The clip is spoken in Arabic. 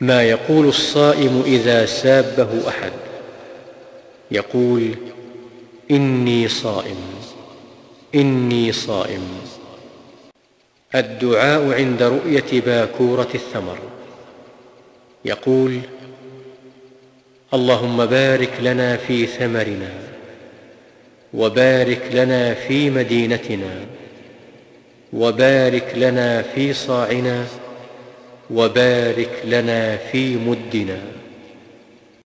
ما يقول الصائم إذا سابه أحد. يقول إني صائم إني صائم. الدعاء عند رؤية باكورة الثمر. يقول اللهم بارك لنا في ثمرنا وبارك لنا في مدينتنا وبارك لنا في صاعنا وبارك لنا في مدنا.